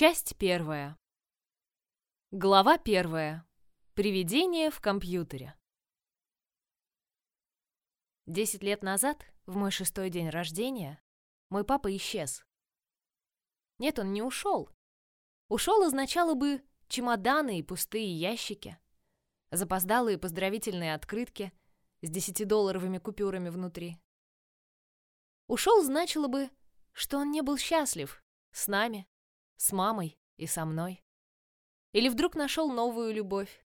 Часть первая. Глава первая. Привидение в компьютере. Десять лет назад, в мой шестой день рождения, мой папа исчез. Нет, он не ушел. Ушел означало бы чемоданы и пустые ящики, запоздалые поздравительные открытки с десятидолларовыми купюрами внутри. Ушел значило бы, что он не был счастлив с нами, с мамой и со мной. Или вдруг нашел новую любовь.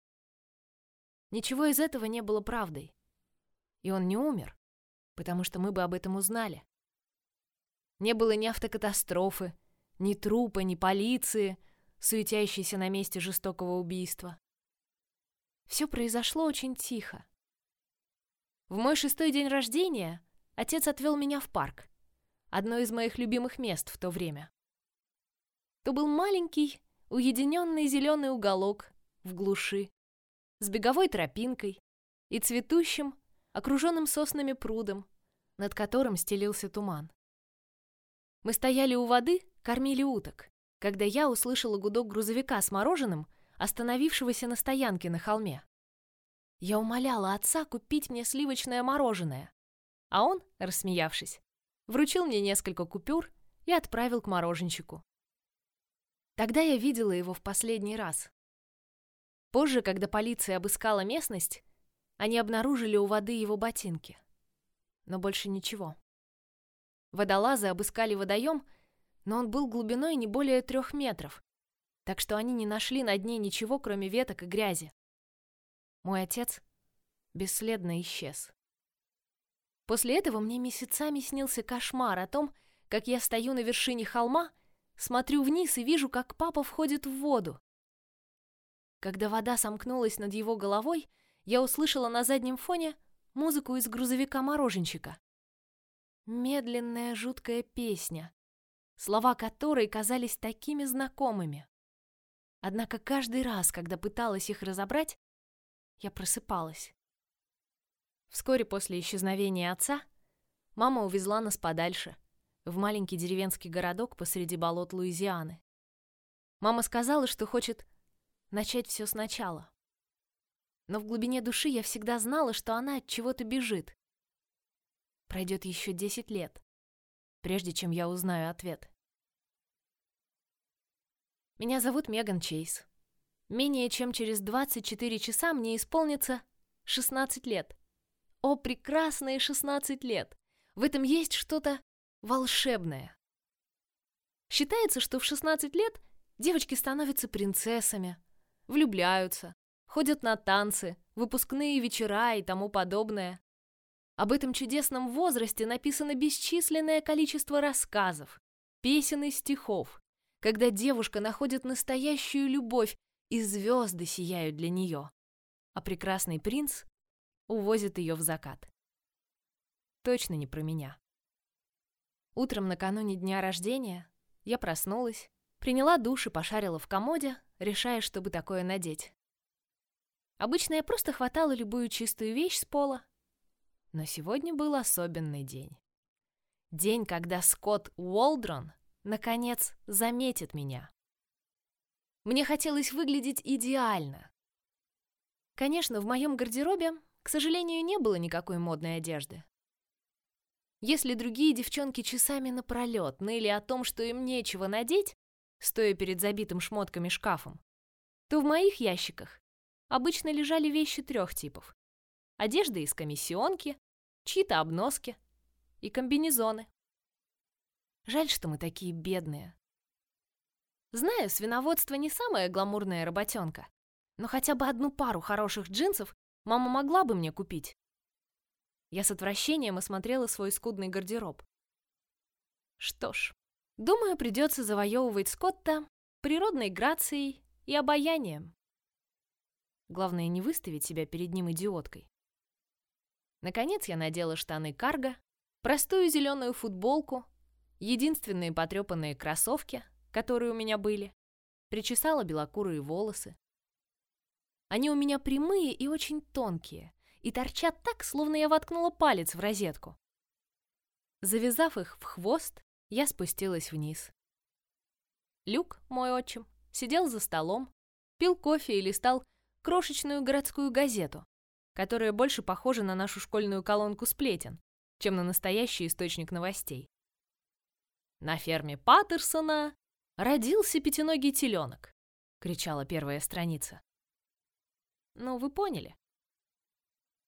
Ничего из этого не было правдой. И он не умер, потому что мы бы об этом узнали. Не было ни автокатастрофы, ни трупа, ни полиции, суетящейся на месте жестокого убийства. Все произошло очень тихо. В мой шестой день рождения отец отвел меня в парк, одно из моих любимых мест в то время то был маленький, уединенный зеленый уголок в глуши, с беговой тропинкой и цветущим, окруженным соснами прудом, над которым стелился туман. Мы стояли у воды, кормили уток, когда я услышала гудок грузовика с мороженым, остановившегося на стоянке на холме. Я умоляла отца купить мне сливочное мороженое, а он, рассмеявшись, вручил мне несколько купюр и отправил к мороженщику. Тогда я видела его в последний раз. Позже, когда полиция обыскала местность, они обнаружили у воды его ботинки. Но больше ничего. Водолазы обыскали водоем, но он был глубиной не более трех метров, так что они не нашли на дне ничего, кроме веток и грязи. Мой отец бесследно исчез. После этого мне месяцами снился кошмар о том, как я стою на вершине холма Смотрю вниз и вижу, как папа входит в воду. Когда вода сомкнулась над его головой, я услышала на заднем фоне музыку из грузовика мороженщика. Медленная жуткая песня, слова которой казались такими знакомыми. Однако каждый раз, когда пыталась их разобрать, я просыпалась. Вскоре после исчезновения отца мама увезла нас подальше — в маленький деревенский городок посреди болот Луизианы. Мама сказала, что хочет начать все сначала. Но в глубине души я всегда знала, что она от чего-то бежит. Пройдет еще десять лет, прежде чем я узнаю ответ. Меня зовут Меган Чейз. Менее чем через 24 часа мне исполнится 16 лет. О, прекрасные 16 лет! В этом есть что-то волшебное. Считается, что в 16 лет девочки становятся принцессами, влюбляются, ходят на танцы, выпускные вечера и тому подобное. Об этом чудесном возрасте написано бесчисленное количество рассказов, песен и стихов, когда девушка находит настоящую любовь, и звезды сияют для нее, а прекрасный принц увозит ее в закат. Точно не про меня. Утром накануне дня рождения я проснулась, приняла душ и пошарила в комоде, решая, чтобы такое надеть. Обычно я просто хватала любую чистую вещь с пола, но сегодня был особенный день. День, когда Скотт Уолдрон наконец заметит меня. Мне хотелось выглядеть идеально. Конечно, в моем гардеробе, к сожалению, не было никакой модной одежды. Если другие девчонки часами напролет ныли о том, что им нечего надеть, стоя перед забитым шмотками шкафом, то в моих ящиках обычно лежали вещи трех типов. Одежда из комиссионки, чьи-то обноски и комбинезоны. Жаль, что мы такие бедные. Знаю, свиноводство не самая гламурная работенка, но хотя бы одну пару хороших джинсов мама могла бы мне купить. Я с отвращением осмотрела свой скудный гардероб. Что ж, думаю, придется завоевывать Скотта природной грацией и обаянием. Главное не выставить себя перед ним идиоткой. Наконец я надела штаны карго, простую зеленую футболку, единственные потрепанные кроссовки, которые у меня были, причесала белокурые волосы. Они у меня прямые и очень тонкие, и торчат так, словно я воткнула палец в розетку. Завязав их в хвост, я спустилась вниз. Люк, мой отчим, сидел за столом, пил кофе и листал крошечную городскую газету, которая больше похожа на нашу школьную колонку сплетен, чем на настоящий источник новостей. На ферме Паттерсона родился пятиногий теленок, кричала первая страница. Ну, вы поняли.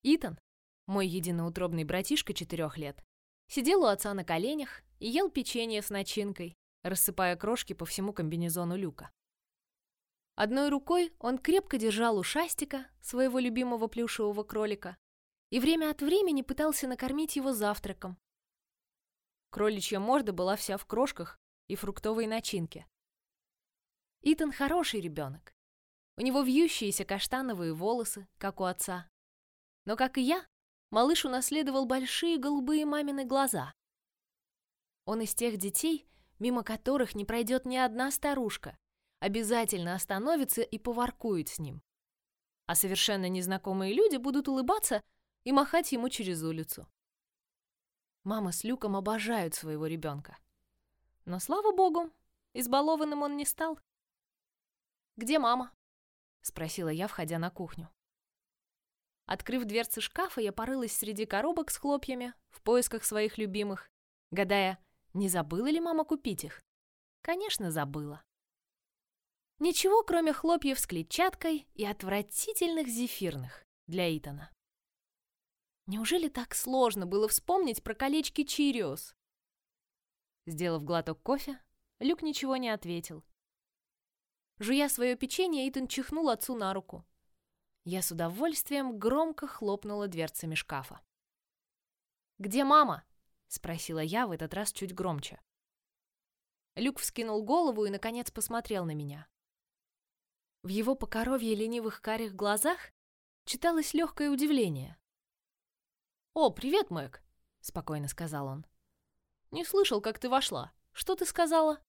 Итан, мой единоутробный братишка четырех лет, сидел у отца на коленях и ел печенье с начинкой, рассыпая крошки по всему комбинезону Люка. Одной рукой он крепко держал ушастика, своего любимого плюшевого кролика, и время от времени пытался накормить его завтраком. Кроличья морда была вся в крошках и фруктовой начинке. Итан хороший ребенок. У него вьющиеся каштановые волосы, как у отца. Но, как и я, малыш унаследовал большие голубые мамины глаза. Он из тех детей, мимо которых не пройдет ни одна старушка, обязательно остановится и поваркует с ним. А совершенно незнакомые люди будут улыбаться и махать ему через улицу. Мама с Люком обожают своего ребенка. Но, слава богу, избалованным он не стал. «Где мама?» — спросила я, входя на кухню. Открыв дверцы шкафа, я порылась среди коробок с хлопьями в поисках своих любимых, гадая, не забыла ли мама купить их. Конечно, забыла. Ничего, кроме хлопьев с клетчаткой и отвратительных зефирных для Итана. Неужели так сложно было вспомнить про колечки Чириос? Сделав глоток кофе, Люк ничего не ответил. Жуя свое печенье, Итан чихнул отцу на руку. Я с удовольствием громко хлопнула дверцами шкафа. «Где мама?» — спросила я в этот раз чуть громче. Люк вскинул голову и, наконец, посмотрел на меня. В его покоровье ленивых карих глазах читалось легкое удивление. «О, привет, Мэг!» — спокойно сказал он. «Не слышал, как ты вошла. Что ты сказала?»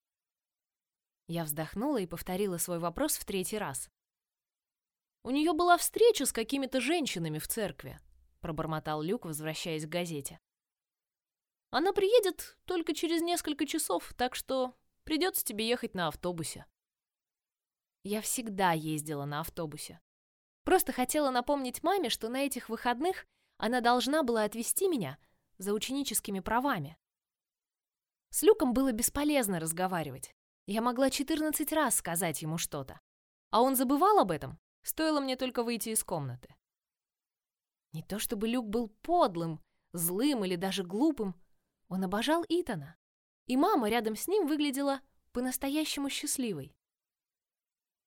Я вздохнула и повторила свой вопрос в третий раз. У нее была встреча с какими-то женщинами в церкви, пробормотал Люк, возвращаясь к газете. Она приедет только через несколько часов, так что придется тебе ехать на автобусе. Я всегда ездила на автобусе. Просто хотела напомнить маме, что на этих выходных она должна была отвезти меня за ученическими правами. С Люком было бесполезно разговаривать. Я могла 14 раз сказать ему что-то. А он забывал об этом Стоило мне только выйти из комнаты. Не то чтобы Люк был подлым, злым или даже глупым, он обожал Итана. И мама рядом с ним выглядела по-настоящему счастливой.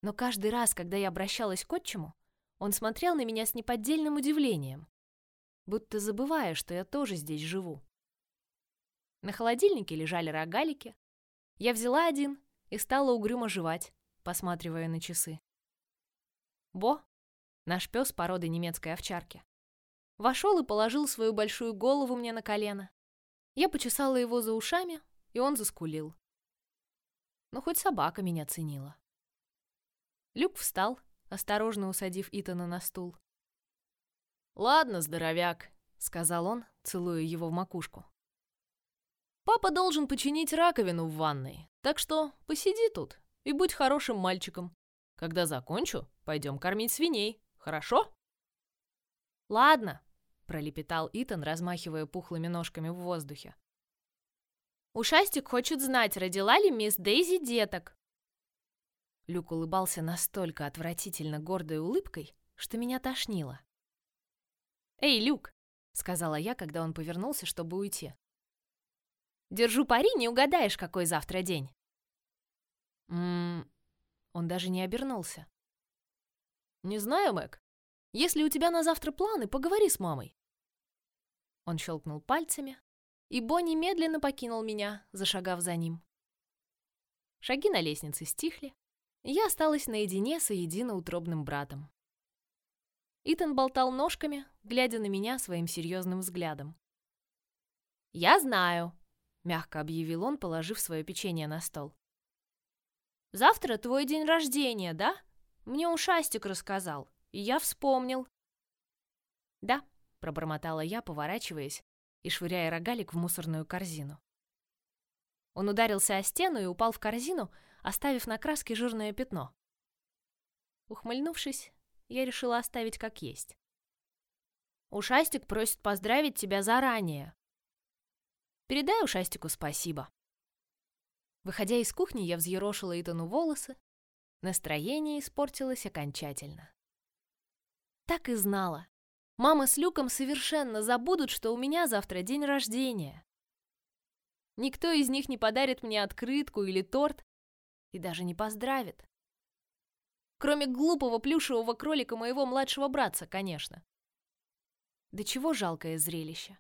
Но каждый раз, когда я обращалась к отчиму, он смотрел на меня с неподдельным удивлением, будто забывая, что я тоже здесь живу. На холодильнике лежали рогалики. Я взяла один и стала угрюмо жевать, посматривая на часы. Бо, наш пес породы немецкой овчарки, вошел и положил свою большую голову мне на колено. Я почесала его за ушами, и он заскулил. Но хоть собака меня ценила. Люк встал, осторожно усадив Итана на стул. «Ладно, здоровяк», — сказал он, целуя его в макушку. «Папа должен починить раковину в ванной, так что посиди тут и будь хорошим мальчиком. Когда закончу, пойдем кормить свиней, хорошо?» «Ладно», — пролепетал Итан, размахивая пухлыми ножками в воздухе. «Ушастик хочет знать, родила ли мисс Дейзи деток». Люк улыбался настолько отвратительно гордой улыбкой, что меня тошнило. «Эй, Люк!» — сказала я, когда он повернулся, чтобы уйти. «Держу пари, не угадаешь, какой завтра день». «Ммм, он даже не обернулся. «Не знаю, Мэг. Если у тебя на завтра планы, поговори с мамой». Он щелкнул пальцами, и Бонни медленно покинул меня, зашагав за ним. Шаги на лестнице стихли, я осталась наедине с единоутробным братом. Итан болтал ножками, глядя на меня своим серьезным взглядом. «Я знаю», — мягко объявил он, положив свое печенье на стол. Завтра твой день рождения, да? Мне ушастик рассказал, и я вспомнил. Да, пробормотала я, поворачиваясь и швыряя рогалик в мусорную корзину. Он ударился о стену и упал в корзину, оставив на краске жирное пятно. Ухмыльнувшись, я решила оставить как есть. Ушастик просит поздравить тебя заранее. Передай Ушастику спасибо. Выходя из кухни, я взъерошила Итану волосы. Настроение испортилось окончательно. Так и знала. Мама с Люком совершенно забудут, что у меня завтра день рождения. Никто из них не подарит мне открытку или торт и даже не поздравит. Кроме глупого плюшевого кролика моего младшего братца, конечно. Да чего жалкое зрелище.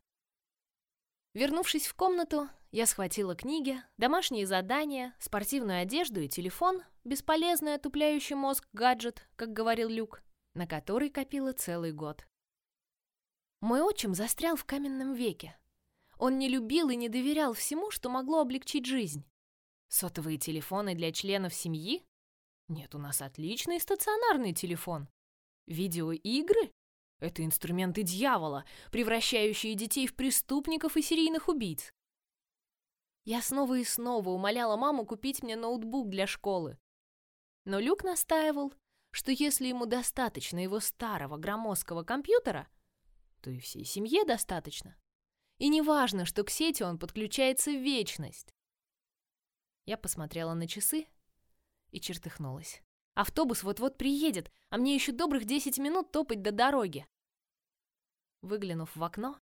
Вернувшись в комнату, я схватила книги, домашние задания, спортивную одежду и телефон, бесполезный отупляющий мозг гаджет, как говорил Люк, на который копила целый год. Мой отчим застрял в каменном веке. Он не любил и не доверял всему, что могло облегчить жизнь. Сотовые телефоны для членов семьи? Нет, у нас отличный стационарный телефон. Видеоигры? Это инструменты дьявола, превращающие детей в преступников и серийных убийц. Я снова и снова умоляла маму купить мне ноутбук для школы. Но Люк настаивал, что если ему достаточно его старого громоздкого компьютера, то и всей семье достаточно. И не важно, что к сети он подключается в вечность. Я посмотрела на часы и чертыхнулась. Автобус вот-вот приедет, а мне еще добрых десять минут топать до дороги. Выглянув в окно,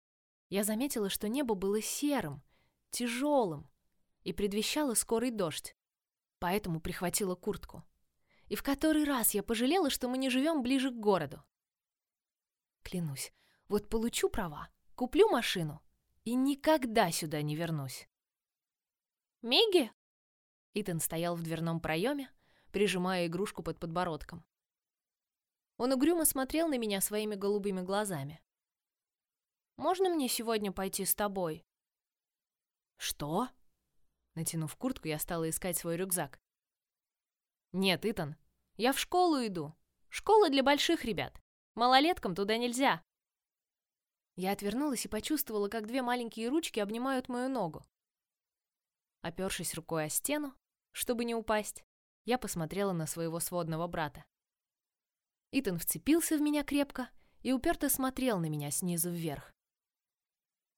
я заметила, что небо было серым, тяжелым и предвещало скорый дождь. Поэтому прихватила куртку. И в который раз я пожалела, что мы не живем ближе к городу. Клянусь, вот получу права, куплю машину и никогда сюда не вернусь. Миги? Итан стоял в дверном проеме, прижимая игрушку под подбородком. Он угрюмо смотрел на меня своими голубыми глазами. «Можно мне сегодня пойти с тобой?» «Что?» Натянув куртку, я стала искать свой рюкзак. «Нет, Итан, я в школу иду. Школа для больших ребят. Малолеткам туда нельзя». Я отвернулась и почувствовала, как две маленькие ручки обнимают мою ногу. Опершись рукой о стену, чтобы не упасть, я посмотрела на своего сводного брата. Итан вцепился в меня крепко и уперто смотрел на меня снизу вверх.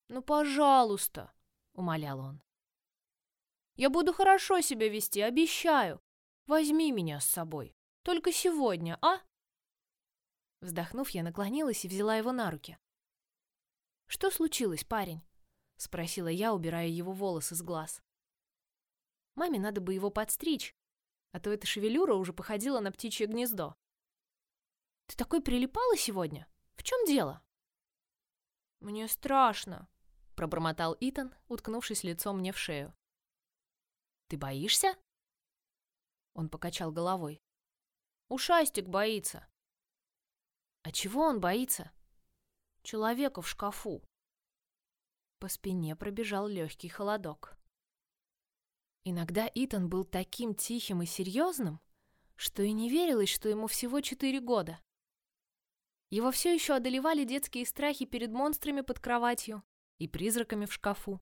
«Ну, пожалуйста!» — умолял он. «Я буду хорошо себя вести, обещаю. Возьми меня с собой. Только сегодня, а?» Вздохнув, я наклонилась и взяла его на руки. «Что случилось, парень?» — спросила я, убирая его волосы с глаз. Маме надо бы его подстричь, а то эта шевелюра уже походила на птичье гнездо. «Ты такой прилипала сегодня? В чем дело?» «Мне страшно», — пробормотал Итан, уткнувшись лицом мне в шею. «Ты боишься?» Он покачал головой. «Ушастик боится». «А чего он боится?» «Человека в шкафу». По спине пробежал легкий холодок. Иногда Итан был таким тихим и серьезным, что и не верилось, что ему всего четыре года. Его все еще одолевали детские страхи перед монстрами под кроватью и призраками в шкафу.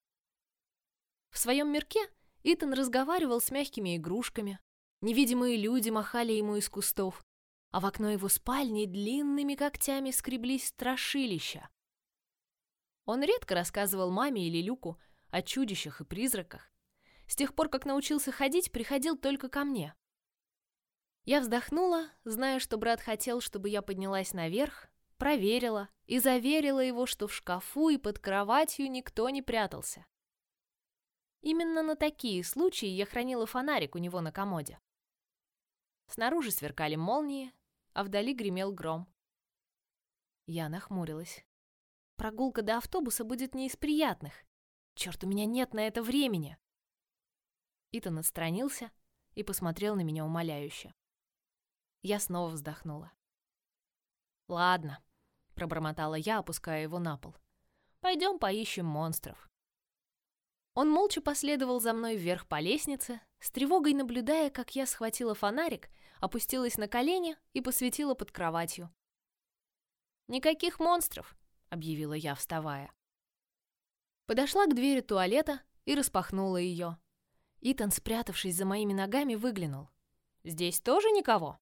В своем мирке Итан разговаривал с мягкими игрушками, невидимые люди махали ему из кустов, а в окно его спальни длинными когтями скреблись страшилища. Он редко рассказывал маме или Люку о чудищах и призраках, с тех пор, как научился ходить, приходил только ко мне. Я вздохнула, зная, что брат хотел, чтобы я поднялась наверх, проверила и заверила его, что в шкафу и под кроватью никто не прятался. Именно на такие случаи я хранила фонарик у него на комоде. Снаружи сверкали молнии, а вдали гремел гром. Я нахмурилась. Прогулка до автобуса будет не из приятных. Черт, у меня нет на это времени. Итан отстранился и посмотрел на меня умоляюще. Я снова вздохнула. «Ладно», — пробормотала я, опуская его на пол. «Пойдем поищем монстров». Он молча последовал за мной вверх по лестнице, с тревогой наблюдая, как я схватила фонарик, опустилась на колени и посветила под кроватью. «Никаких монстров», — объявила я, вставая. Подошла к двери туалета и распахнула ее. Итан, спрятавшись за моими ногами, выглянул. «Здесь тоже никого?»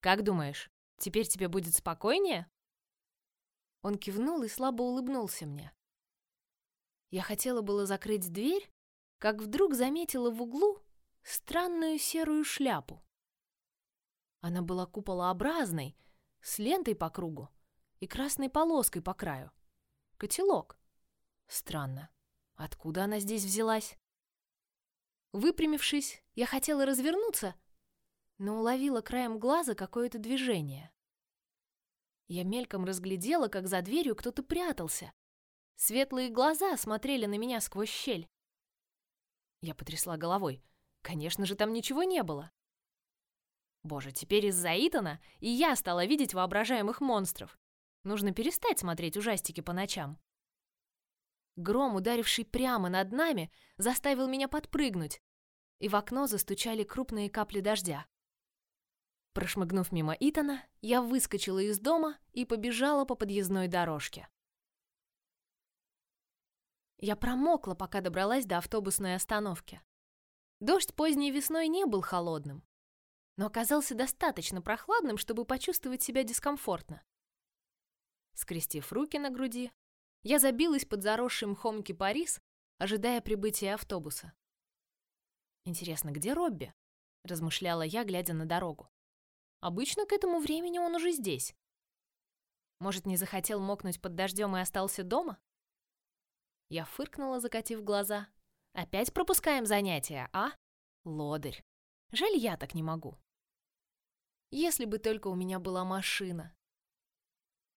«Как думаешь, теперь тебе будет спокойнее?» Он кивнул и слабо улыбнулся мне. Я хотела было закрыть дверь, как вдруг заметила в углу странную серую шляпу. Она была куполообразной, с лентой по кругу и красной полоской по краю. Котелок. Странно. Откуда она здесь взялась? Выпрямившись, я хотела развернуться, но уловила краем глаза какое-то движение. Я мельком разглядела, как за дверью кто-то прятался. Светлые глаза смотрели на меня сквозь щель. Я потрясла головой. Конечно же, там ничего не было. Боже, теперь из-за Итана и я стала видеть воображаемых монстров. Нужно перестать смотреть ужастики по ночам. Гром, ударивший прямо над нами, заставил меня подпрыгнуть, и в окно застучали крупные капли дождя. Прошмыгнув мимо Итана, я выскочила из дома и побежала по подъездной дорожке. Я промокла, пока добралась до автобусной остановки. Дождь поздней весной не был холодным, но оказался достаточно прохладным, чтобы почувствовать себя дискомфортно. Скрестив руки на груди, я забилась под заросшим мхом кипарис, ожидая прибытия автобуса. «Интересно, где Робби?» — размышляла я, глядя на дорогу. «Обычно к этому времени он уже здесь. Может, не захотел мокнуть под дождем и остался дома?» Я фыркнула, закатив глаза. «Опять пропускаем занятия, а? Лодырь. Жаль, я так не могу. Если бы только у меня была машина.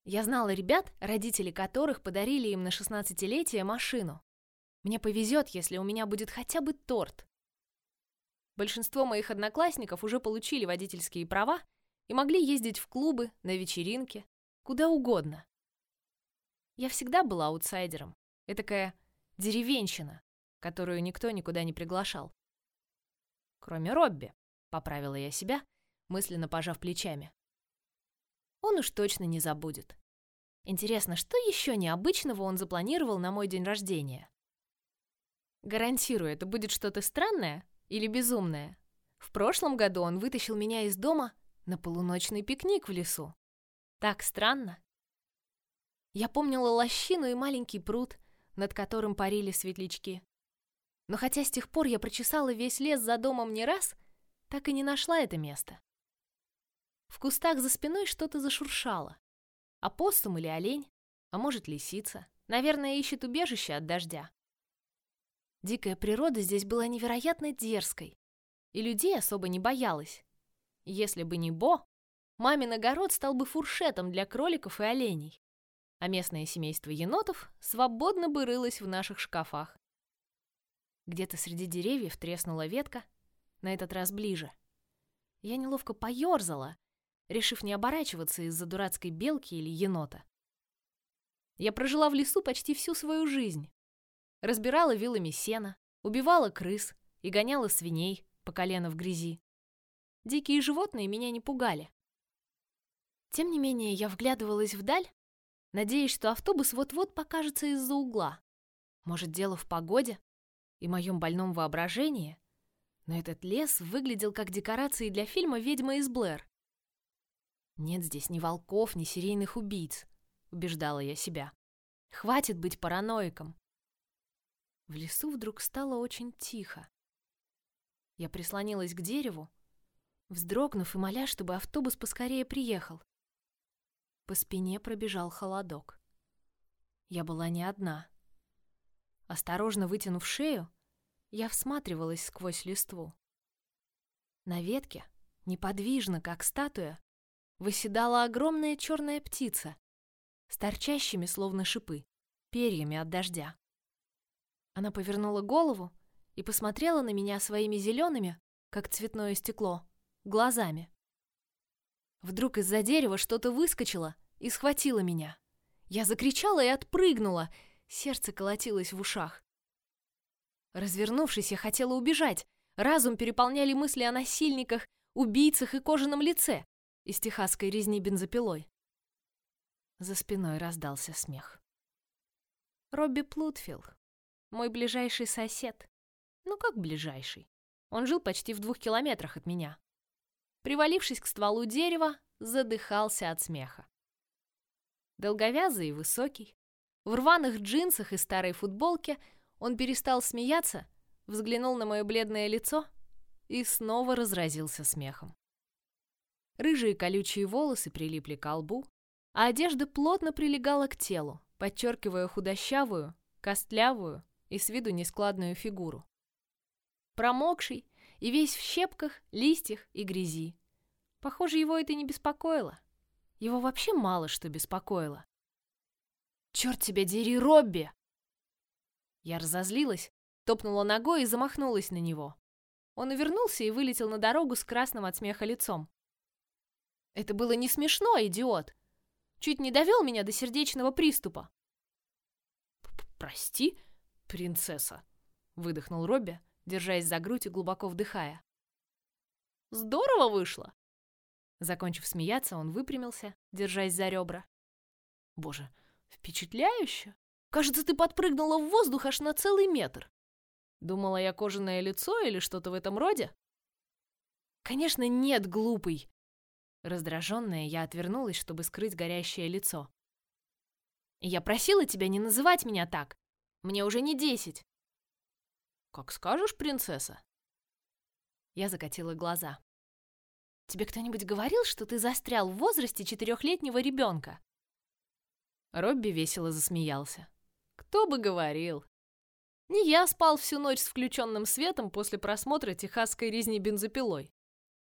Я знала ребят, родители которых подарили им на шестнадцатилетие машину. Мне повезет, если у меня будет хотя бы торт. Большинство моих одноклассников уже получили водительские права и могли ездить в клубы, на вечеринки, куда угодно. Я всегда была аутсайдером. Этакая деревенщина, которую никто никуда не приглашал. Кроме Робби, поправила я себя, мысленно пожав плечами. Он уж точно не забудет. Интересно, что еще необычного он запланировал на мой день рождения? Гарантирую, это будет что-то странное или безумное. В прошлом году он вытащил меня из дома на полуночный пикник в лесу. Так странно. Я помнила лощину и маленький пруд, над которым парили светлячки. Но хотя с тех пор я прочесала весь лес за домом не раз, так и не нашла это место. В кустах за спиной что-то зашуршало. Опоссум или олень, а может лисица. Наверное, ищет убежище от дождя. Дикая природа здесь была невероятно дерзкой, и людей особо не боялась. Если бы не Бо, мамин огород стал бы фуршетом для кроликов и оленей, а местное семейство енотов свободно бы рылось в наших шкафах. Где-то среди деревьев треснула ветка, на этот раз ближе. Я неловко поерзала, решив не оборачиваться из-за дурацкой белки или енота. Я прожила в лесу почти всю свою жизнь. Разбирала вилами сено, убивала крыс и гоняла свиней по колено в грязи. Дикие животные меня не пугали. Тем не менее, я вглядывалась вдаль, надеясь, что автобус вот-вот покажется из-за угла. Может, дело в погоде и моем больном воображении? Но этот лес выглядел как декорации для фильма «Ведьма из Блэр». Нет здесь ни волков, ни серийных убийц, убеждала я себя. Хватит быть параноиком. В лесу вдруг стало очень тихо. Я прислонилась к дереву, вздрогнув и моля, чтобы автобус поскорее приехал. По спине пробежал холодок. Я была не одна. Осторожно вытянув шею, я всматривалась сквозь листву. На ветке, неподвижно, как статуя, выседала огромная черная птица с торчащими, словно шипы, перьями от дождя. Она повернула голову и посмотрела на меня своими зелеными, как цветное стекло, глазами. Вдруг из-за дерева что-то выскочило и схватило меня. Я закричала и отпрыгнула, сердце колотилось в ушах. Развернувшись, я хотела убежать. Разум переполняли мысли о насильниках, убийцах и кожаном лице из техасской резни бензопилой. За спиной раздался смех. Робби Плутфилд, мой ближайший сосед, Ну как ближайший? Он жил почти в двух километрах от меня. Привалившись к стволу дерева, задыхался от смеха. Долговязый и высокий, в рваных джинсах и старой футболке он перестал смеяться, взглянул на мое бледное лицо и снова разразился смехом. Рыжие колючие волосы прилипли к лбу, а одежда плотно прилегала к телу, подчеркивая худощавую, костлявую и с виду нескладную фигуру. Промокший и весь в щепках, листьях и грязи. Похоже, его это не беспокоило. Его вообще мало что беспокоило. «Черт тебя дери, Робби!» Я разозлилась, топнула ногой и замахнулась на него. Он увернулся и вылетел на дорогу с красным от смеха лицом. Это было не смешно, идиот. Чуть не довел меня до сердечного приступа. «Прости, принцесса», — выдохнул Робби, держась за грудь и глубоко вдыхая. «Здорово вышло!» Закончив смеяться, он выпрямился, держась за ребра. «Боже, впечатляюще! Кажется, ты подпрыгнула в воздух аж на целый метр. Думала я кожаное лицо или что-то в этом роде?» «Конечно нет, глупый!» Раздраженная, я отвернулась, чтобы скрыть горящее лицо. «Я просила тебя не называть меня так. Мне уже не десять». «Как скажешь, принцесса». Я закатила глаза. «Тебе кто-нибудь говорил, что ты застрял в возрасте четырехлетнего ребенка?» Робби весело засмеялся. «Кто бы говорил?» Не я спал всю ночь с включенным светом после просмотра техасской резни бензопилой.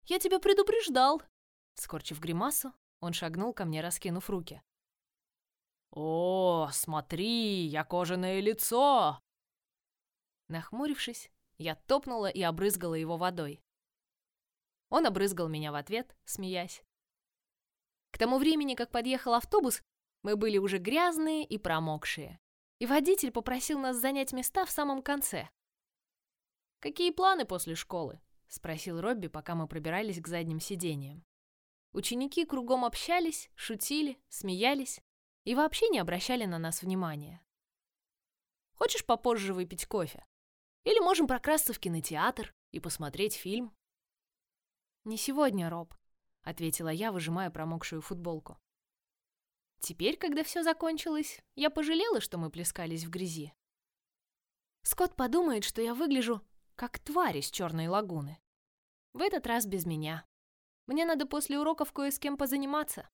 Я тебя предупреждал. Скорчив гримасу, он шагнул ко мне, раскинув руки. «О, смотри, я кожаное лицо!» Нахмурившись, я топнула и обрызгала его водой. Он обрызгал меня в ответ, смеясь. К тому времени, как подъехал автобус, мы были уже грязные и промокшие, и водитель попросил нас занять места в самом конце. «Какие планы после школы?» — спросил Робби, пока мы пробирались к задним сиденьям. Ученики кругом общались, шутили, смеялись, и вообще не обращали на нас внимания. Хочешь попозже выпить кофе? Или можем прокрасться в кинотеатр и посмотреть фильм? Не сегодня, Роб, ответила я, выжимая промокшую футболку. Теперь, когда все закончилось, я пожалела, что мы плескались в грязи. Скотт подумает, что я выгляжу как тварь из черной лагуны. В этот раз без меня. Мне надо после уроков кое с кем позаниматься.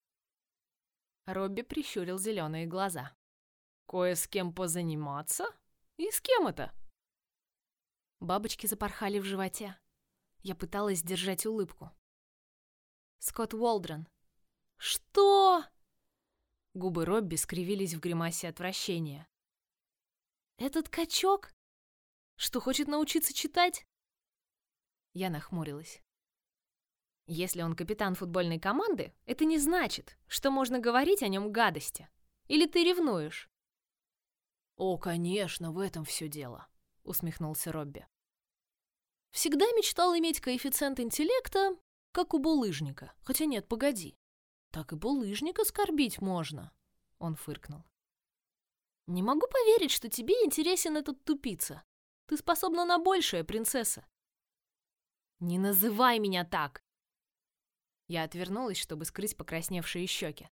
Робби прищурил зеленые глаза. «Кое с кем позаниматься? И с кем это?» Бабочки запорхали в животе. Я пыталась сдержать улыбку. Скотт Уолдрон. «Что?» Губы Робби скривились в гримасе отвращения. «Этот качок? Что, хочет научиться читать?» Я нахмурилась. Если он капитан футбольной команды, это не значит, что можно говорить о нем гадости. Или ты ревнуешь? О, конечно, в этом все дело, усмехнулся Робби. Всегда мечтал иметь коэффициент интеллекта, как у булыжника. Хотя нет, погоди. Так и булыжника скорбить можно, он фыркнул. Не могу поверить, что тебе интересен этот тупица. Ты способна на большее, принцесса. Не называй меня так, я отвернулась, чтобы скрыть покрасневшие щеки.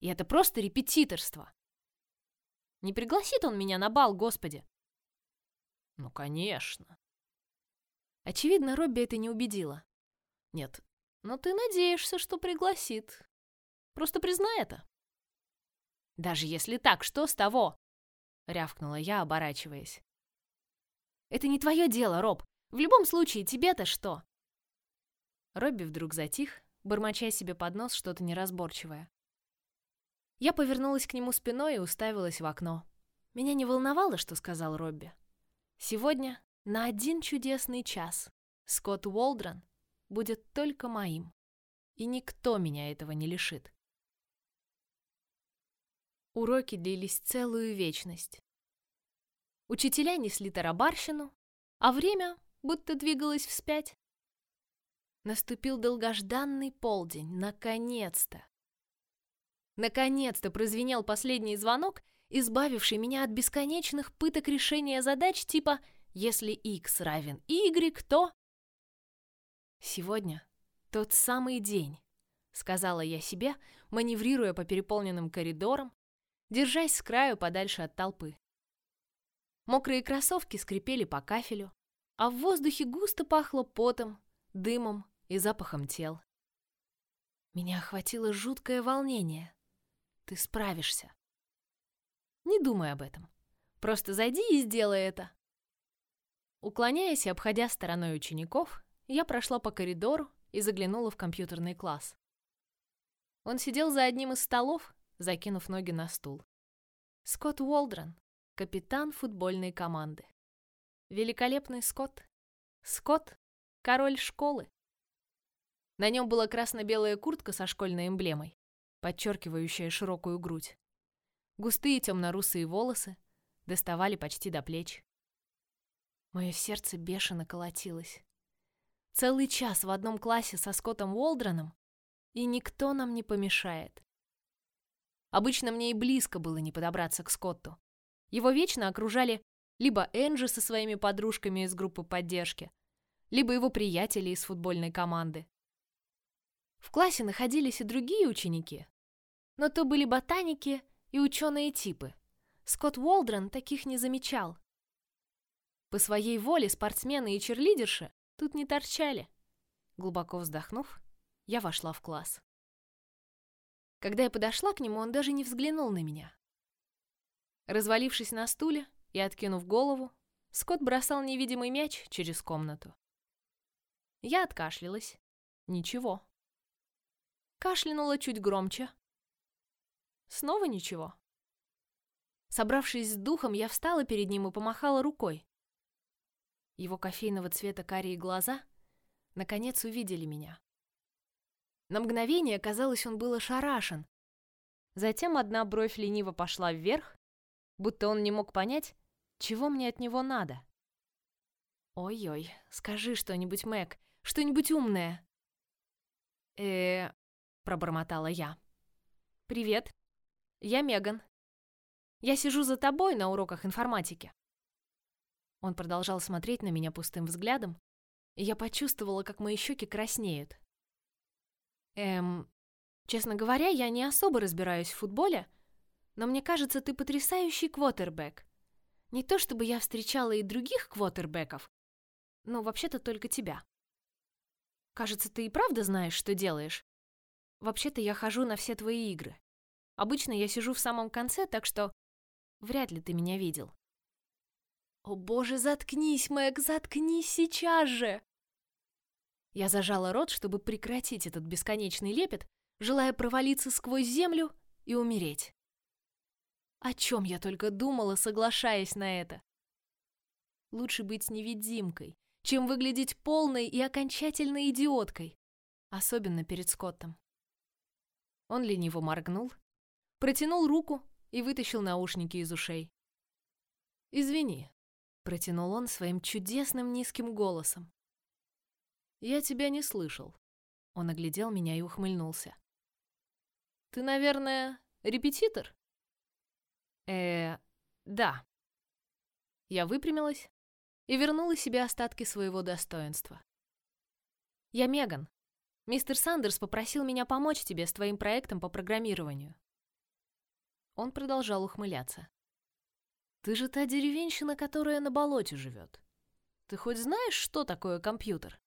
И это просто репетиторство. Не пригласит он меня на бал, господи. Ну, конечно. Очевидно, Робби это не убедило. Нет, но ты надеешься, что пригласит. Просто признай это. Даже если так, что с того? Рявкнула я, оборачиваясь. Это не твое дело, Роб. В любом случае, тебе-то что? Робби вдруг затих, бормоча себе под нос что-то неразборчивое. Я повернулась к нему спиной и уставилась в окно. Меня не волновало, что сказал Робби. Сегодня на один чудесный час Скотт Уолдрон будет только моим, и никто меня этого не лишит. Уроки длились целую вечность. Учителя несли тарабарщину, а время будто двигалось вспять. Наступил долгожданный полдень, наконец-то. Наконец-то прозвенел последний звонок, избавивший меня от бесконечных пыток решения задач типа Если x равен y, то... Сегодня тот самый день, сказала я себе, маневрируя по переполненным коридорам, держась с краю подальше от толпы. Мокрые кроссовки скрипели по кафелю, а в воздухе густо пахло потом, дымом и запахом тел. Меня охватило жуткое волнение. Ты справишься. Не думай об этом. Просто зайди и сделай это. Уклоняясь и обходя стороной учеников, я прошла по коридору и заглянула в компьютерный класс. Он сидел за одним из столов, закинув ноги на стул. Скотт Уолдрон, капитан футбольной команды. Великолепный Скотт. Скотт — король школы. На нем была красно-белая куртка со школьной эмблемой, подчеркивающая широкую грудь. Густые темно-русые волосы доставали почти до плеч. Мое сердце бешено колотилось. Целый час в одном классе со Скоттом Уолдроном, и никто нам не помешает. Обычно мне и близко было не подобраться к Скотту. Его вечно окружали либо Энджи со своими подружками из группы поддержки, либо его приятели из футбольной команды. В классе находились и другие ученики, но то были ботаники и ученые типы. Скотт Уолдрон таких не замечал. По своей воле спортсмены и черлидерши Тут не торчали. Глубоко вздохнув, я вошла в класс. Когда я подошла к нему, он даже не взглянул на меня. Развалившись на стуле и откинув голову, Скотт бросал невидимый мяч через комнату. Я откашлялась. Ничего. Кашлянула чуть громче. Снова ничего. Собравшись с духом, я встала перед ним и помахала рукой. Его кофейного цвета карие глаза наконец увидели меня. На мгновение казалось, он был ошарашен. Затем одна бровь лениво пошла вверх, будто он не мог понять, чего мне от него надо. Ой-ой, скажи что-нибудь, Мэг, что-нибудь умное. Э, пробормотала я. Привет. Я Меган. Я сижу за тобой на уроках информатики. Он продолжал смотреть на меня пустым взглядом, и я почувствовала, как мои щеки краснеют. Эм, честно говоря, я не особо разбираюсь в футболе, но мне кажется, ты потрясающий квотербек. Не то чтобы я встречала и других квотербеков, но вообще-то только тебя. Кажется, ты и правда знаешь, что делаешь. Вообще-то я хожу на все твои игры. Обычно я сижу в самом конце, так что вряд ли ты меня видел. «О боже, заткнись, Мэг, заткнись сейчас же!» Я зажала рот, чтобы прекратить этот бесконечный лепет, желая провалиться сквозь землю и умереть. О чем я только думала, соглашаясь на это? Лучше быть невидимкой, чем выглядеть полной и окончательной идиоткой, особенно перед Скоттом. Он лениво моргнул, протянул руку и вытащил наушники из ушей. «Извини, протянул он своим чудесным низким голосом. Я тебя не слышал. Он оглядел меня и ухмыльнулся. Ты, наверное, репетитор? Э, да. Я выпрямилась и вернула себе остатки своего достоинства. Я Меган. Мистер Сандерс попросил меня помочь тебе с твоим проектом по программированию. Он продолжал ухмыляться. Ты же та деревенщина, которая на болоте живет. Ты хоть знаешь, что такое компьютер?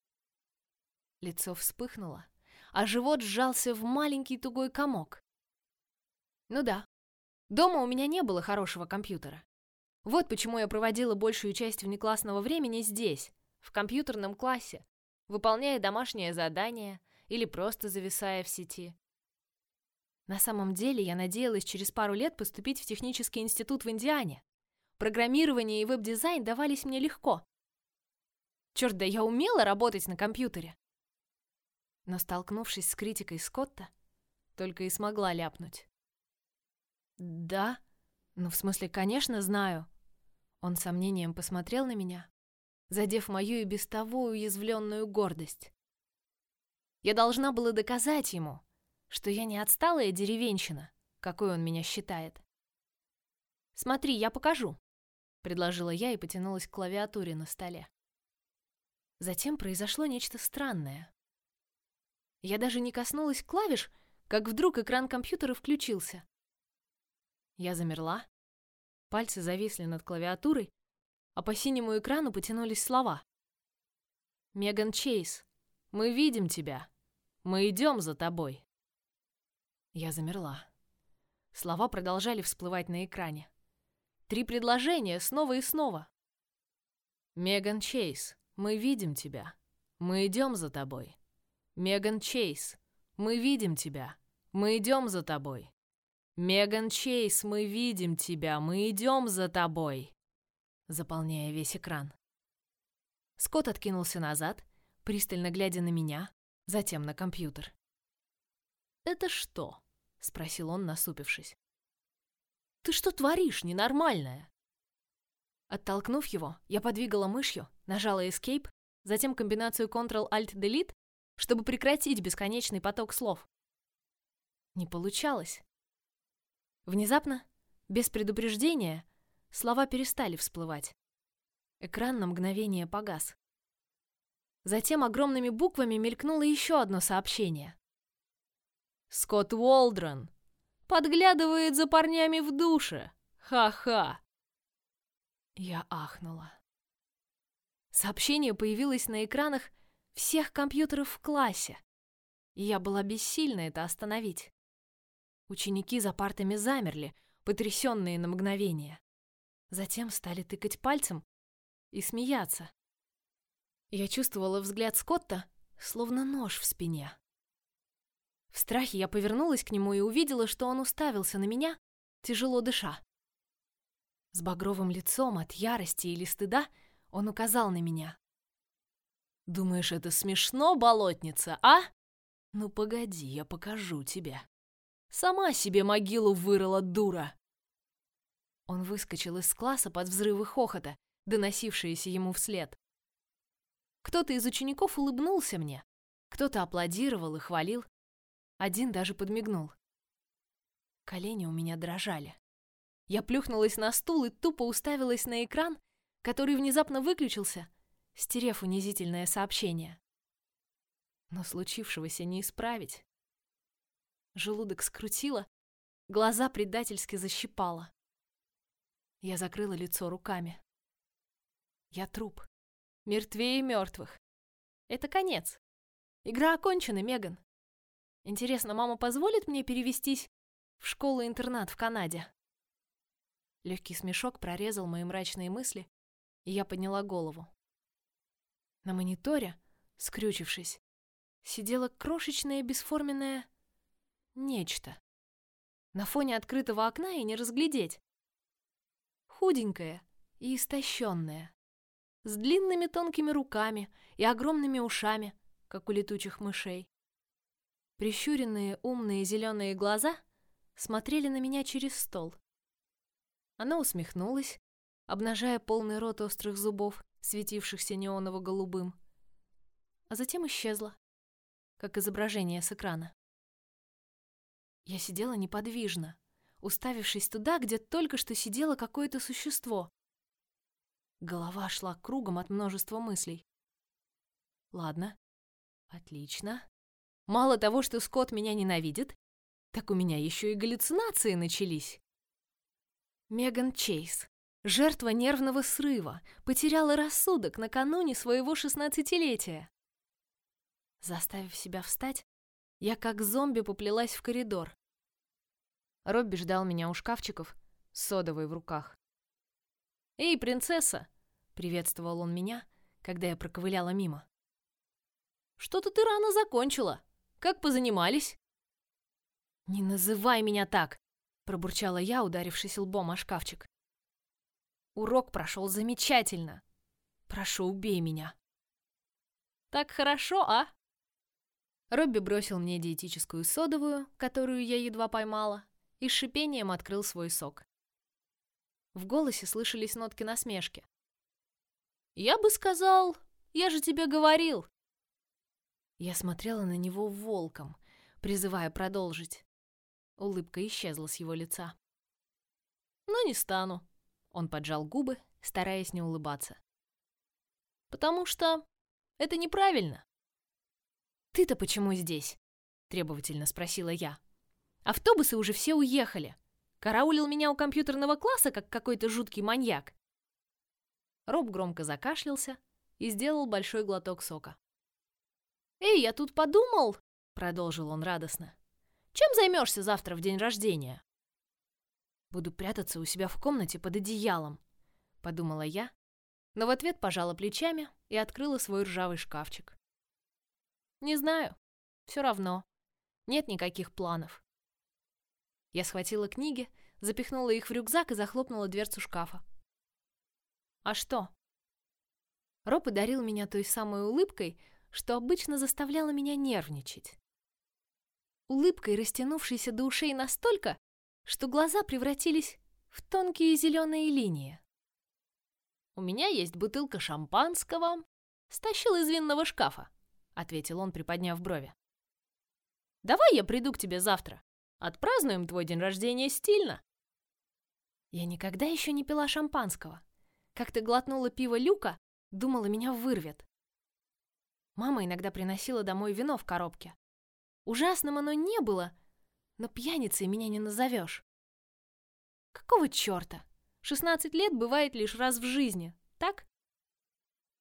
Лицо вспыхнуло, а живот сжался в маленький тугой комок. Ну да, дома у меня не было хорошего компьютера. Вот почему я проводила большую часть внеклассного времени здесь, в компьютерном классе, выполняя домашнее задание или просто зависая в сети. На самом деле я надеялась через пару лет поступить в технический институт в Индиане. Программирование и веб-дизайн давались мне легко. Черт, да я умела работать на компьютере. Но столкнувшись с критикой Скотта, только и смогла ляпнуть. Да, ну в смысле, конечно, знаю. Он сомнением посмотрел на меня, задев мою и без того уязвленную гордость. Я должна была доказать ему, что я не отсталая деревенщина, какой он меня считает. Смотри, я покажу. предложила я и потянулась к клавиатуре на столе. Затем произошло нечто странное. Я даже не коснулась клавиш, как вдруг экран компьютера включился. Я замерла, пальцы зависли над клавиатурой, а по синему экрану потянулись слова. «Меган Чейз, мы видим тебя. Мы идем за тобой». Я замерла. Слова продолжали всплывать на экране. Три предложения снова и снова. «Меган Чейз, мы видим тебя. Мы идем за тобой. Меган Чейз, мы видим тебя. Мы идем за тобой. Меган Чейз, мы видим тебя. Мы идем за тобой. Заполняя весь экран. Скотт откинулся назад, пристально глядя на меня, затем на компьютер. «Это что?» — спросил он, насупившись. «Ты что творишь, ненормальная?» Оттолкнув его, я подвигала мышью, нажала Escape, затем комбинацию Ctrl-Alt-Delete, чтобы прекратить бесконечный поток слов. Не получалось. Внезапно, без предупреждения, слова перестали всплывать. Экран на мгновение погас. Затем огромными буквами мелькнуло еще одно сообщение. «Скотт Уолдрон подглядывает за парнями в душе. Ха-ха!» Я ахнула. Сообщение появилось на экранах всех компьютеров в классе, и я была бессильна это остановить. Ученики за партами замерли, потрясенные на мгновение. Затем стали тыкать пальцем и смеяться. Я чувствовала взгляд Скотта, словно нож в спине. В страхе я повернулась к нему и увидела, что он уставился на меня, тяжело дыша. С багровым лицом от ярости или стыда он указал на меня. «Думаешь, это смешно, болотница, а? Ну погоди, я покажу тебе. Сама себе могилу вырыла, дура!» Он выскочил из класса под взрывы хохота, доносившиеся ему вслед. Кто-то из учеников улыбнулся мне, кто-то аплодировал и хвалил, один даже подмигнул. Колени у меня дрожали. Я плюхнулась на стул и тупо уставилась на экран, который внезапно выключился, стерев унизительное сообщение. Но случившегося не исправить. Желудок скрутило, глаза предательски защипало. Я закрыла лицо руками. Я труп. Мертвее мертвых. Это конец. Игра окончена, Меган. Интересно, мама позволит мне перевестись в школу-интернат в Канаде? Легкий смешок прорезал мои мрачные мысли, и я подняла голову. На мониторе, скрючившись, сидела крошечное бесформенное нечто. На фоне открытого окна и не разглядеть. Худенькое и истощенное, с длинными тонкими руками и огромными ушами, как у летучих мышей. Прищуренные умные зеленые глаза смотрели на меня через стол. Она усмехнулась, обнажая полный рот острых зубов, светившихся неоново-голубым, а затем исчезла, как изображение с экрана. Я сидела неподвижно, уставившись туда, где только что сидело какое-то существо. Голова шла кругом от множества мыслей. Ладно, отлично. Мало того, что Скотт меня ненавидит, так у меня еще и галлюцинации начались. Меган Чейз, жертва нервного срыва, потеряла рассудок накануне своего шестнадцатилетия. Заставив себя встать, я как зомби поплелась в коридор. Робби ждал меня у шкафчиков содовой в руках. «Эй, принцесса!» — приветствовал он меня, когда я проковыляла мимо. «Что-то ты рано закончила. Как позанимались?» «Не называй меня так!» пробурчала я, ударившись лбом о шкафчик. Урок прошел замечательно. Прошу, убей меня. Так хорошо, а? Робби бросил мне диетическую содовую, которую я едва поймала, и с шипением открыл свой сок. В голосе слышались нотки насмешки. «Я бы сказал, я же тебе говорил!» Я смотрела на него волком, призывая продолжить. Улыбка исчезла с его лица. «Но не стану». Он поджал губы, стараясь не улыбаться. «Потому что это неправильно». «Ты-то почему здесь?» — требовательно спросила я. «Автобусы уже все уехали. Караулил меня у компьютерного класса, как какой-то жуткий маньяк». Роб громко закашлялся и сделал большой глоток сока. «Эй, я тут подумал!» — продолжил он радостно. «Чем займешься завтра в день рождения?» «Буду прятаться у себя в комнате под одеялом», — подумала я, но в ответ пожала плечами и открыла свой ржавый шкафчик. «Не знаю. Все равно. Нет никаких планов». Я схватила книги, запихнула их в рюкзак и захлопнула дверцу шкафа. «А что?» Роб одарил меня той самой улыбкой, что обычно заставляло меня нервничать. Улыбкой, растянувшейся до ушей настолько, что глаза превратились в тонкие зеленые линии. «У меня есть бутылка шампанского. Стащил из винного шкафа», — ответил он, приподняв брови. «Давай я приду к тебе завтра. Отпразднуем твой день рождения стильно». Я никогда еще не пила шампанского. Как-то глотнула пиво Люка, думала, меня вырвет. Мама иногда приносила домой вино в коробке. Ужасным оно не было, но пьяницей меня не назовешь. Какого черта? 16 лет бывает лишь раз в жизни, так?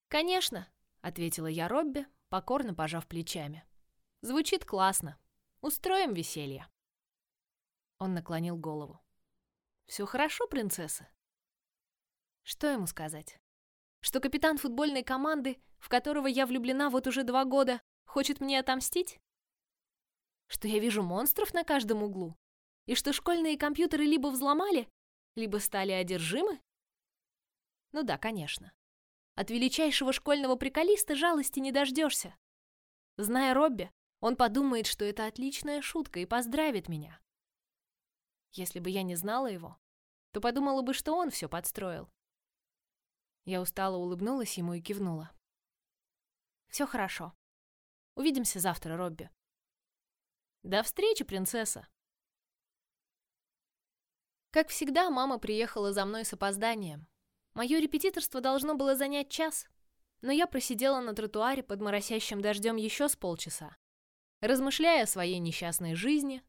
Конечно, ответила я Робби, покорно пожав плечами. Звучит классно. Устроим веселье. Он наклонил голову. Все хорошо, принцесса? Что ему сказать? Что капитан футбольной команды, в которого я влюблена вот уже два года, хочет мне отомстить? Что я вижу монстров на каждом углу? И что школьные компьютеры либо взломали, либо стали одержимы? Ну да, конечно. От величайшего школьного приколиста жалости не дождешься. Зная Робби, он подумает, что это отличная шутка и поздравит меня. Если бы я не знала его, то подумала бы, что он все подстроил. Я устало улыбнулась ему и кивнула. Все хорошо. Увидимся завтра, Робби. До встречи, принцесса. Как всегда, мама приехала за мной с опозданием. Мое репетиторство должно было занять час, но я просидела на тротуаре под моросящим дождем еще с полчаса, размышляя о своей несчастной жизни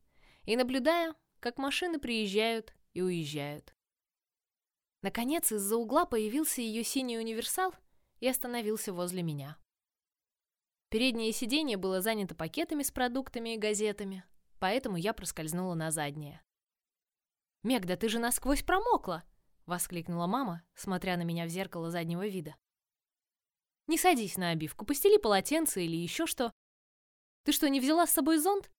и наблюдая, как машины приезжают и уезжают. Наконец, из-за угла появился ее синий универсал и остановился возле меня. Переднее сиденье было занято пакетами с продуктами и газетами, поэтому я проскользнула на заднее. «Мег, да ты же насквозь промокла!» — воскликнула мама, смотря на меня в зеркало заднего вида. «Не садись на обивку, постели полотенце или еще что. Ты что, не взяла с собой зонт?»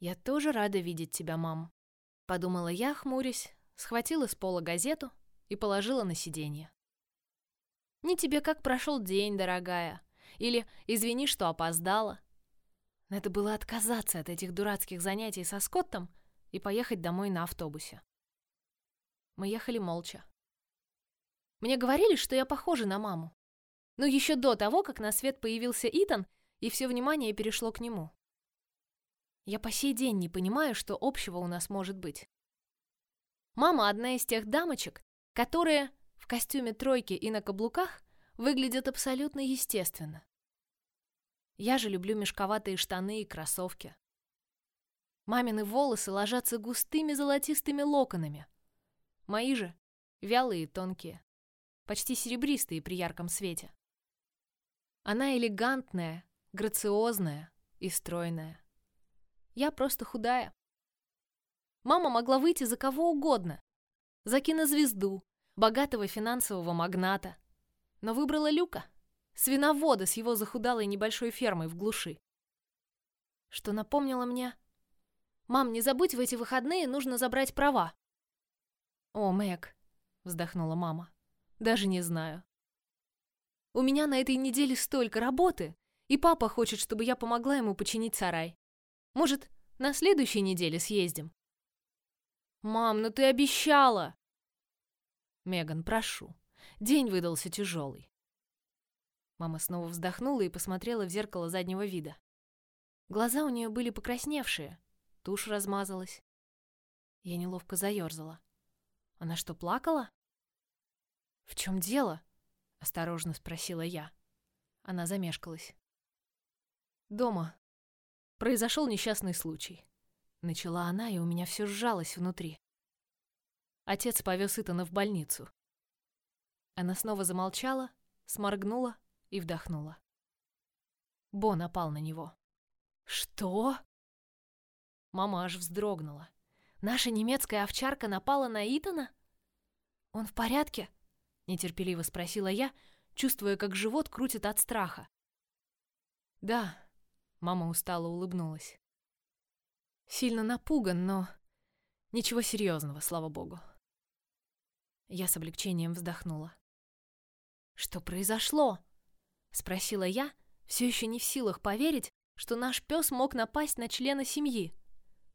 «Я тоже рада видеть тебя, мам», — подумала я, хмурясь, схватила с пола газету и положила на сиденье. «Не тебе как прошел день, дорогая?» Или «извини, что опоздала». Надо было отказаться от этих дурацких занятий со Скоттом и поехать домой на автобусе. Мы ехали молча. Мне говорили, что я похожа на маму. Но еще до того, как на свет появился Итан, и все внимание перешло к нему. Я по сей день не понимаю, что общего у нас может быть. Мама одна из тех дамочек, которые в костюме тройки и на каблуках выглядят абсолютно естественно. Я же люблю мешковатые штаны и кроссовки. Мамины волосы ложатся густыми золотистыми локонами. Мои же вялые тонкие, почти серебристые при ярком свете. Она элегантная, грациозная и стройная. Я просто худая. Мама могла выйти за кого угодно. За кинозвезду, богатого финансового магната. Но выбрала Люка, свиновода с его захудалой небольшой фермой в глуши. Что напомнило мне... «Мам, не забудь, в эти выходные нужно забрать права». «О, Мэг», — вздохнула мама, — «даже не знаю. У меня на этой неделе столько работы, и папа хочет, чтобы я помогла ему починить сарай. Может, на следующей неделе съездим?» «Мам, ну ты обещала!» «Меган, прошу. День выдался тяжелый». Мама снова вздохнула и посмотрела в зеркало заднего вида. Глаза у нее были покрасневшие, тушь размазалась. Я неловко заерзала. Она что, плакала? «В чем дело?» — осторожно спросила я. Она замешкалась. «Дома. Произошел несчастный случай». Начала она, и у меня все сжалось внутри. Отец повез Итана в больницу. Она снова замолчала, сморгнула и вдохнула. Бо напал на него. «Что?» Мама аж вздрогнула. «Наша немецкая овчарка напала на Итана?» «Он в порядке?» — нетерпеливо спросила я, чувствуя, как живот крутит от страха. «Да», — мама устало улыбнулась. «Сильно напуган, но ничего серьезного, слава богу». Я с облегчением вздохнула. «Что произошло?» — спросила я, все еще не в силах поверить, что наш пес мог напасть на члена семьи.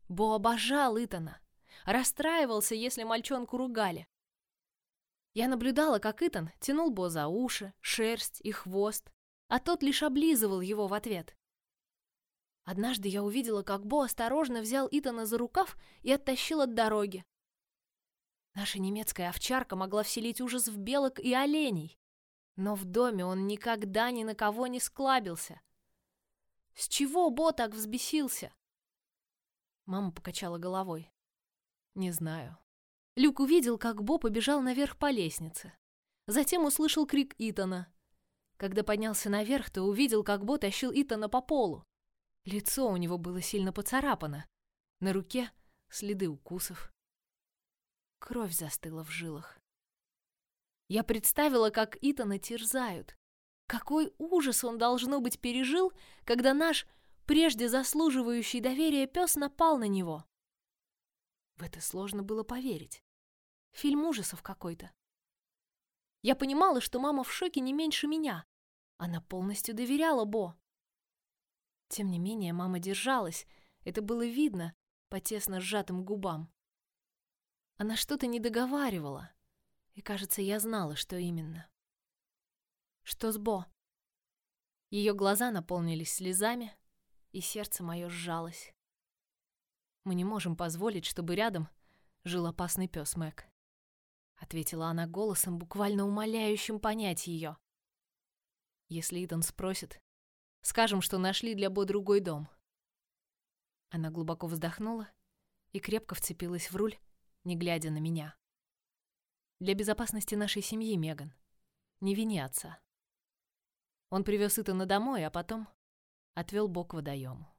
Бо обожал Итана, расстраивался, если мальчонку ругали. Я наблюдала, как Итан тянул Бо за уши, шерсть и хвост, а тот лишь облизывал его в ответ. Однажды я увидела, как Бо осторожно взял Итана за рукав и оттащил от дороги. Наша немецкая овчарка могла вселить ужас в белок и оленей, но в доме он никогда ни на кого не склабился. С чего Бо так взбесился? Мама покачала головой. Не знаю. Люк увидел, как Бо побежал наверх по лестнице. Затем услышал крик Итана. Когда поднялся наверх, то увидел, как Бо тащил Итана по полу. Лицо у него было сильно поцарапано. На руке следы укусов. Кровь застыла в жилах. Я представила, как Итана терзают. Какой ужас он, должно быть, пережил, когда наш, прежде заслуживающий доверия пес напал на него. В это сложно было поверить. Фильм ужасов какой-то. Я понимала, что мама в шоке не меньше меня. Она полностью доверяла Бо. Тем не менее, мама держалась. Это было видно по тесно сжатым губам. Она что-то не договаривала, и, кажется, я знала, что именно. Что с Бо? Ее глаза наполнились слезами, и сердце мое сжалось. Мы не можем позволить, чтобы рядом жил опасный пес Мэг. Ответила она голосом, буквально умоляющим понять ее. Если Итан спросит, скажем, что нашли для Бо другой дом. Она глубоко вздохнула и крепко вцепилась в руль, не глядя на меня. Для безопасности нашей семьи, Меган. Не вини отца. Он привез Итана домой, а потом отвел Бог к водоему.